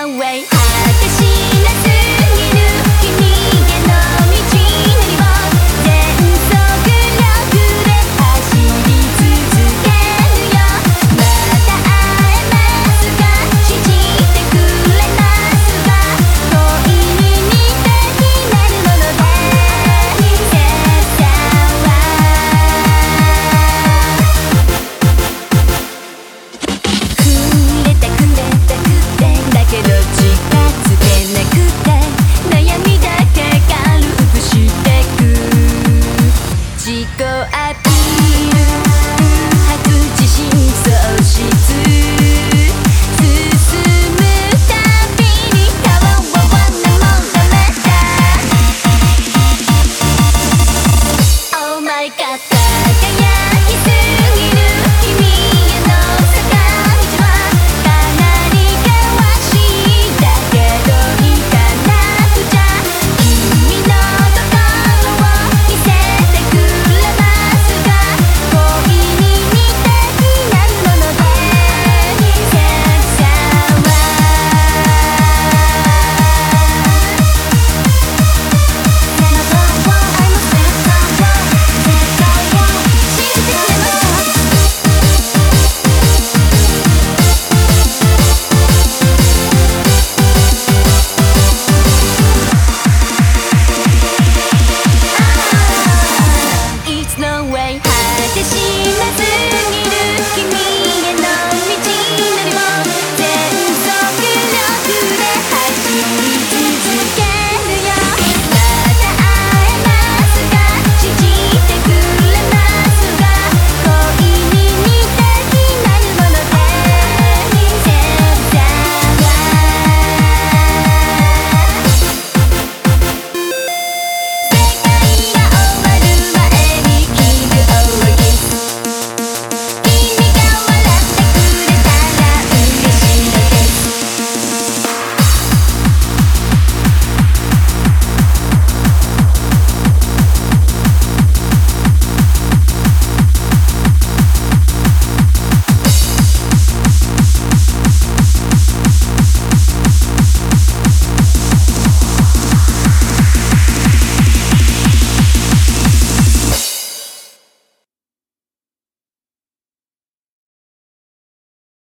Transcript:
away 果てしなす